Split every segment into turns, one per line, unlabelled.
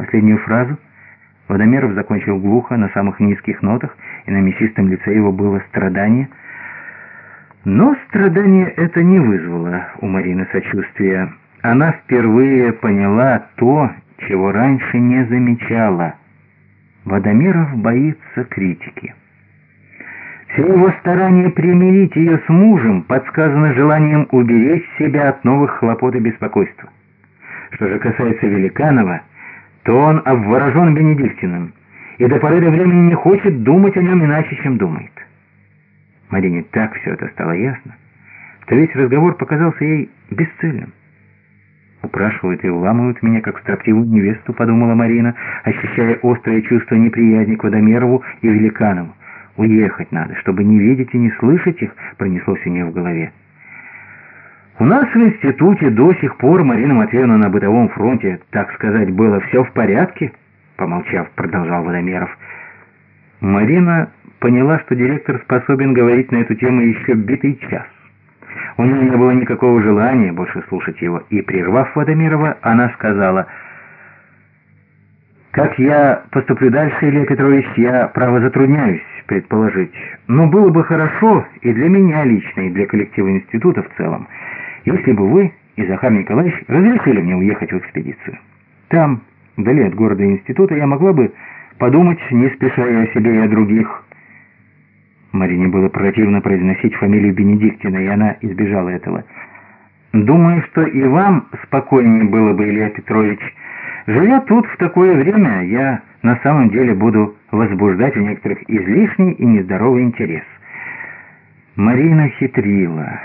Последнюю фразу Водомеров закончил глухо, на самых низких нотах, и на мясистом лице его было страдание. Но страдание это не вызвало у Марины сочувствия. Она впервые поняла то, чего раньше не замечала. Водомеров боится критики. Все его старания примирить ее с мужем подсказано желанием уберечь себя от новых хлопот и беспокойства. Что же касается Великанова, то он обворожен Бенедиктиным и до поры до времени не хочет думать о нем иначе, чем думает. Марине так все это стало ясно, что весь разговор показался ей бесцельным. «Упрашивают и уламывают меня, как строптивую невесту», — подумала Марина, ощущая острое чувство неприязни к Водомерову и Великанову. «Уехать надо, чтобы не видеть и не слышать их», — пронеслось у нее в голове. У нас в институте до сих пор, Марина Матвеевна, на бытовом фронте, так сказать, было все в порядке, помолчав, продолжал Водомеров. Марина поняла, что директор способен говорить на эту тему еще битый час. У нее не было никакого желания больше слушать его, и, прервав Водомерова, она сказала, «Как я поступлю дальше, Илья Петрович, я, право, затрудняюсь предположить. Но было бы хорошо и для меня лично, и для коллектива института в целом, если бы вы и Захар Николаевич разрешили мне уехать в экспедицию. Там, вдали от города и института, я могла бы подумать, не спеша о себе, и о других. Марине было противно произносить фамилию Бенедиктина, и она избежала этого. «Думаю, что и вам спокойнее было бы, Илья Петрович. Живя тут в такое время, я на самом деле буду возбуждать у некоторых излишний и нездоровый интерес». Марина хитрила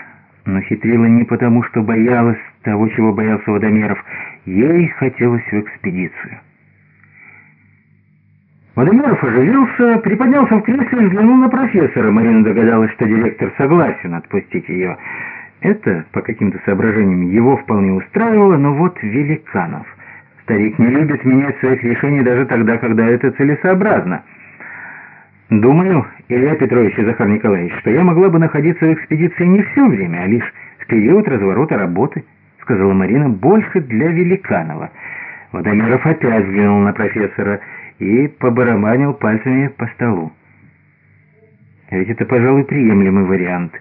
но хитрила не потому, что боялась того, чего боялся Водомеров. Ей хотелось в экспедицию. Водомеров оживился, приподнялся в кресле и взглянул на профессора. Марина догадалась, что директор согласен отпустить ее. Это, по каким-то соображениям, его вполне устраивало, но вот Великанов. Старик не любит менять своих решений даже тогда, когда это целесообразно. Думаю, Илья Петрович и Захар Николаевич, что я могла бы находиться в экспедиции не все время, а лишь в период разворота работы, сказала Марина, больше для Великанова. Водомеров опять взглянул на профессора и побарабанил пальцами по столу. А ведь это, пожалуй, приемлемый вариант.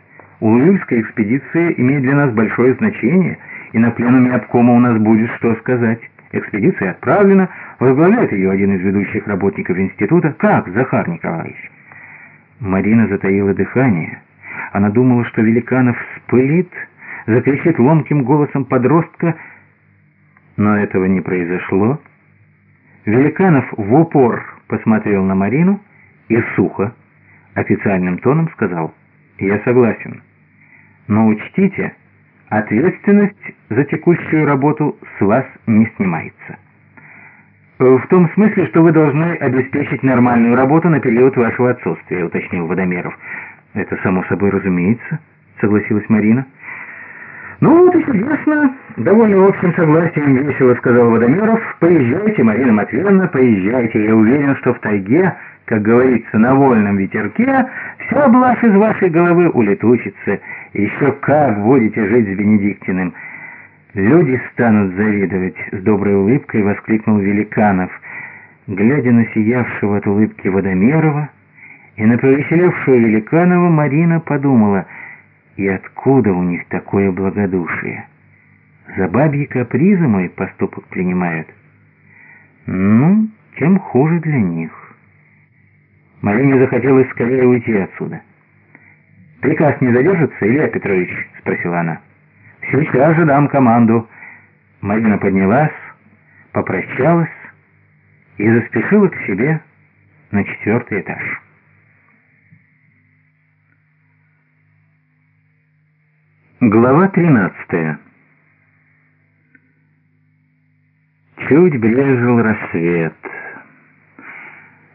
Улуюльская экспедиция имеет для нас большое значение, и на пленуме обкома у нас будет что сказать. Экспедиция отправлена, возглавляет ее один из ведущих работников института. Как, Захар Николаевич? Марина затаила дыхание. Она думала, что Великанов спылит, закричит ломким голосом подростка, но этого не произошло. Великанов в упор посмотрел на Марину и сухо, официальным тоном сказал «Я согласен, но учтите...» Ответственность за текущую работу с вас не снимается. В том смысле, что вы должны обеспечить нормальную работу на период вашего отсутствия, уточнил Водомеров. Это само собой разумеется, согласилась Марина. «Ну вот и чудесно!» — довольно общим согласием весело сказал Водомеров. «Поезжайте, Марина Матвеевна, поезжайте. Я уверен, что в тайге как говорится, на вольном ветерке, вся блажь из вашей головы улетучится. Еще как будете жить с Бенедиктиным. Люди станут завидовать, с доброй улыбкой воскликнул Великанов, глядя на сиявшего от улыбки Водомерова, и на повеселевшую Великанова Марина подумала, и откуда у них такое благодушие? За бабьи капризы мой поступок принимают. Ну, тем хуже для них. Марине захотелось скорее уйти отсюда. «Приказ не задержится, Илья Петрович?» — спросила она. «Сейчас же дам команду». Марина поднялась, попрощалась и заспешила к себе на четвертый этаж. Глава тринадцатая. Чуть брежил рассвет.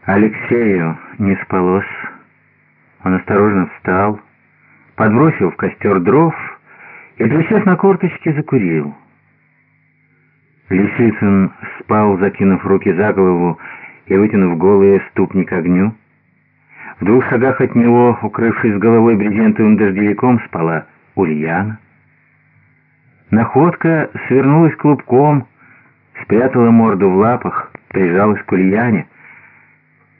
Алексею не спалось. Он осторожно встал, подбросил в костер дров и, присев на корточки, закурил. Лисицын спал, закинув руки за голову и вытянув голые ступни к огню. В двух шагах от него, укрывшись головой брезентовым дождевиком, спала Ульяна. Находка свернулась клубком, спрятала морду в лапах, прижалась к Ульяне.